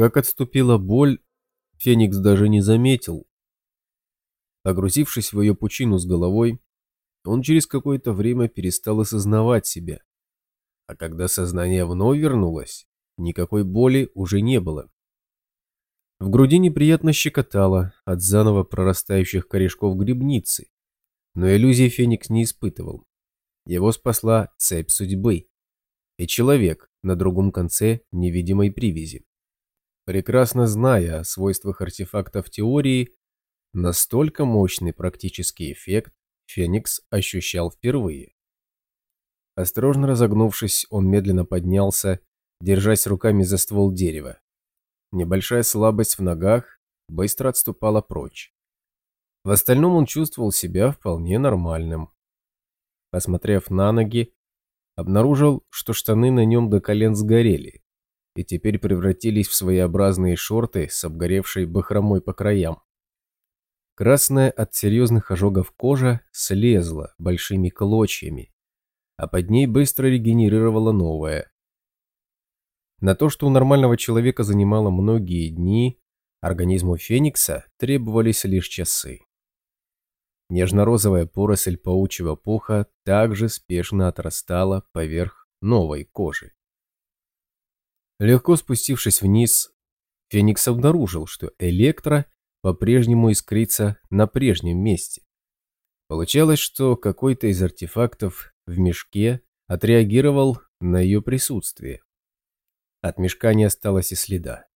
Как отступила боль, Феникс даже не заметил. Погрузившись в ее пучину с головой, он через какое-то время перестал осознавать себя. А когда сознание вновь вернулось, никакой боли уже не было. В груди неприятно щекотало от заново прорастающих корешков грибницы, но иллюзий Феникс не испытывал. Его спасла цепь судьбы и человек на другом конце невидимой привязи. Прекрасно зная о свойствах артефактов теории, настолько мощный практический эффект Феникс ощущал впервые. Осторожно разогнувшись, он медленно поднялся, держась руками за ствол дерева. Небольшая слабость в ногах быстро отступала прочь. В остальном он чувствовал себя вполне нормальным. Посмотрев на ноги, обнаружил, что штаны на нем до колен сгорели и теперь превратились в своеобразные шорты с обгоревшей бахромой по краям. Красная от серьезных ожогов кожа слезла большими клочьями, а под ней быстро регенерировала новая. На то, что у нормального человека занимало многие дни, организму Феникса требовались лишь часы. Нежно-розовая поросль паучьего пуха также спешно отрастала поверх новой кожи. Легко спустившись вниз, Феникс обнаружил, что Электро по-прежнему искрится на прежнем месте. Получалось, что какой-то из артефактов в мешке отреагировал на ее присутствие. От мешка не осталось и следа.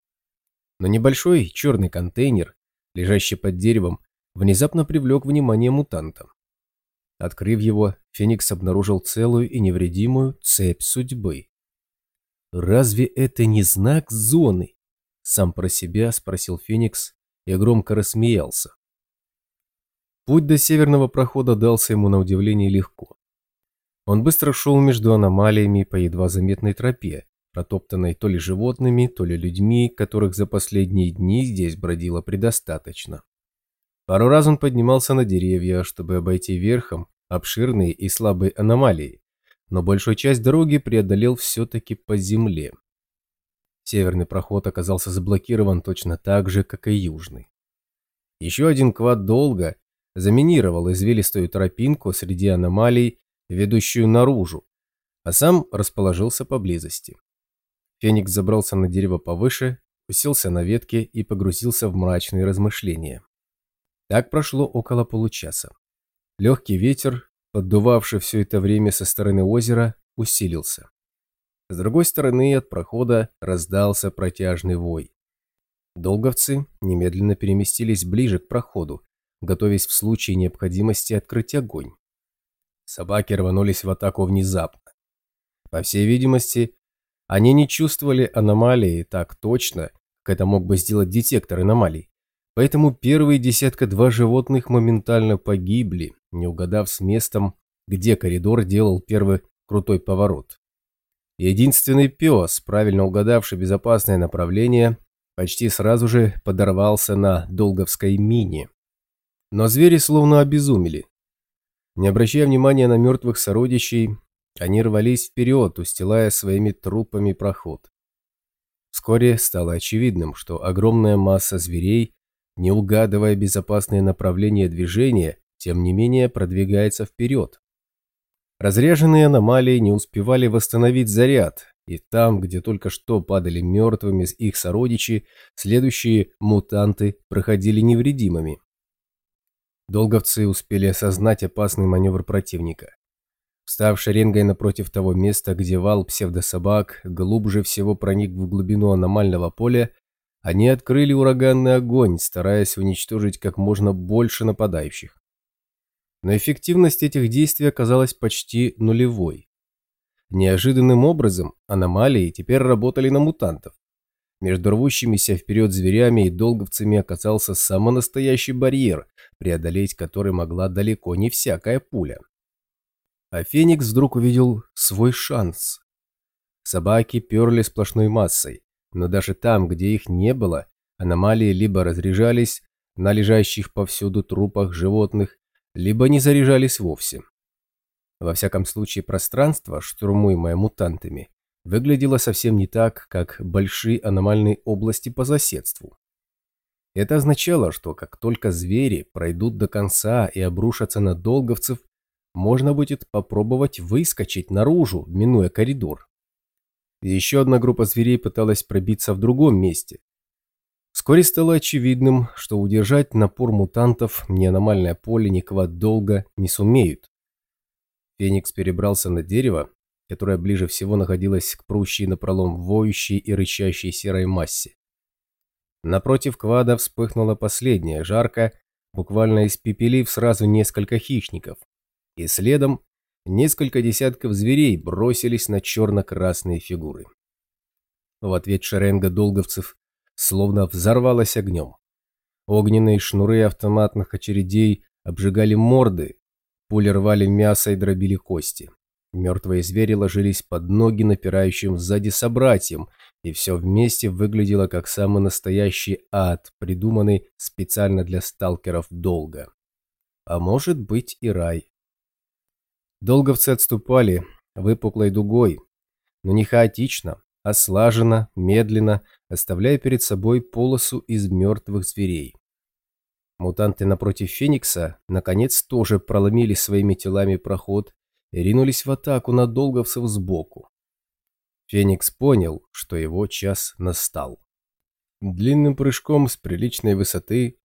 Но небольшой черный контейнер, лежащий под деревом, внезапно привлек внимание мутанта. Открыв его, Феникс обнаружил целую и невредимую цепь судьбы. «Разве это не знак зоны?» Сам про себя спросил Феникс и громко рассмеялся. Путь до северного прохода дался ему на удивление легко. Он быстро шел между аномалиями по едва заметной тропе, протоптанной то ли животными, то ли людьми, которых за последние дни здесь бродило предостаточно. Пару раз он поднимался на деревья, чтобы обойти верхом обширные и слабые аномалии, но большую часть дороги преодолел все-таки по земле. Северный проход оказался заблокирован точно так же, как и южный. Еще один квад долго заминировал извилистую тропинку среди аномалий, ведущую наружу, а сам расположился поблизости. Феникс забрался на дерево повыше, уселся на ветке и погрузился в мрачные размышления. Так прошло около получаса. Легкий ветер, поддувавший все это время со стороны озера, усилился. С другой стороны от прохода раздался протяжный вой. Долговцы немедленно переместились ближе к проходу, готовясь в случае необходимости открыть огонь. Собаки рванулись в атаку внезапно. По всей видимости, они не чувствовали аномалии так точно, как это мог бы сделать детектор аномалий. Поэтому первые десятка-два животных моментально погибли, не угадав с местом, где коридор делал первый крутой поворот. Единственный пес, правильно угадавший безопасное направление, почти сразу же подорвался на Долговской мине. Но звери словно обезумели. Не обращая внимания на мертвых сородичей, они рвались вперед, устилая своими трупами проход. Вскоре стало очевидным, что огромная масса зверей, не угадывая безопасное направление движения, тем не менее продвигается вперед. Разряженные аномалии не успевали восстановить заряд, и там, где только что падали мертвыми их сородичи, следующие мутанты проходили невредимыми. Долговцы успели осознать опасный маневр противника. Встав шеренгой напротив того места, где вал псевдособак глубже всего проник в глубину аномального поля, они открыли ураганный огонь, стараясь уничтожить как можно больше нападающих но эффективность этих действий оказалась почти нулевой. Неожиданным образом аномалии теперь работали на мутантов. Между рвущимися вперед зверями и долговцами оказался самый настоящий барьер, преодолеть который могла далеко не всякая пуля. А Феникс вдруг увидел свой шанс. Собаки перли сплошной массой, но даже там, где их не было, аномалии либо разряжались на лежащих повсюду трупах животных, либо не заряжались вовсе. Во всяком случае, пространство, штурмуемое мутантами, выглядело совсем не так, как большие аномальные области по соседству. Это означало, что как только звери пройдут до конца и обрушатся на долговцев, можно будет попробовать выскочить наружу, минуя коридор. Еще одна группа зверей пыталась пробиться в другом месте. Вскоре стало очевидным, что удержать напор мутантов ни аномальное поле, ни квад долго не сумеют. Феникс перебрался на дерево, которое ближе всего находилось к прущей напролом воющей и рычащей серой массе. Напротив квада вспыхнула последняя жарко, буквально испепелив сразу несколько хищников, и следом несколько десятков зверей бросились на черно-красные фигуры. В ответ шеренга долговцев словно взорвалась огнем. Огненные шнуры автоматных очередей обжигали морды, пули рвали мясо и дробили кости. Мертвые звери ложились под ноги напирающим сзади собратьям, и все вместе выглядело как самый настоящий ад, придуманный специально для сталкеров долго. А может быть и рай. Долговцы отступали выпуклой дугой, но не хаотично, а слаженно, медленно, оставляя перед собой полосу из мертвых зверей. Мутанты напротив Феникса, наконец, тоже проломили своими телами проход и ринулись в атаку на долговцев сбоку. Феникс понял, что его час настал. Длинным прыжком с приличной высоты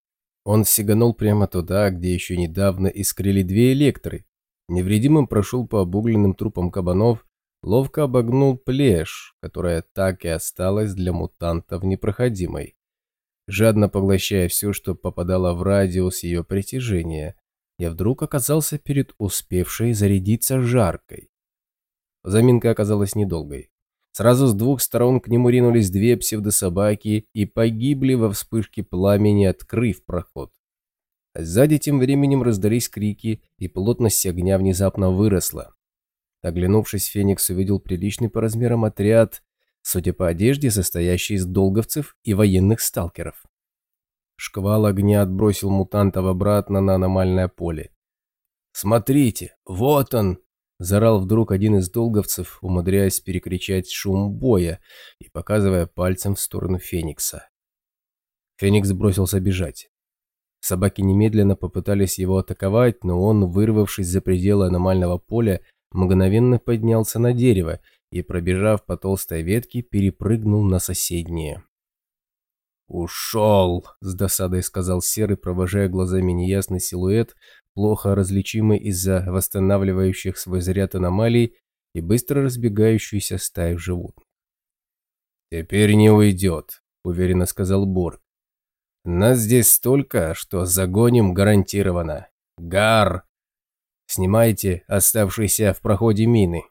он сиганул прямо туда, где еще недавно искрили две электры, невредимым прошел по обугленным трупам кабанов, ловко обогнул плешь, которая так и осталась для мутантов непроходимой, жадно поглощая все, что попадало в радиус ее притяжения, я вдруг оказался перед успевшей зарядиться жаркой. Заминка оказалась недолгой. Сразу с двух сторон к нему ринулись две псевдособаки и погибли во вспышке пламени, открыв проход. Сзади тем временем раздались крики, и плотность огня внезапно выросла. Оглянувшись, Феникс увидел приличный по размерам отряд, судя по одежде, состоящий из долговцев и военных сталкеров. Шквал огня отбросил мутантов обратно на аномальное поле. «Смотрите, вот он!» – зарал вдруг один из долговцев, умудряясь перекричать шум боя и показывая пальцем в сторону Феникса. Феникс бросился бежать. Собаки немедленно попытались его атаковать, но он, вырвавшись за пределы аномального поля, мгновенно поднялся на дерево и, пробежав по толстой ветке, перепрыгнул на соседнее. «Ушел!» – с досадой сказал Серый, провожая глазами неясный силуэт, плохо различимый из-за восстанавливающих свой заряд аномалий и быстро разбегающуюся стаю животных. «Теперь не уйдет», – уверенно сказал Борг. Нас здесь столько, что загоним гарантированно. Гар! Снимайте оставшиеся в проходе мины.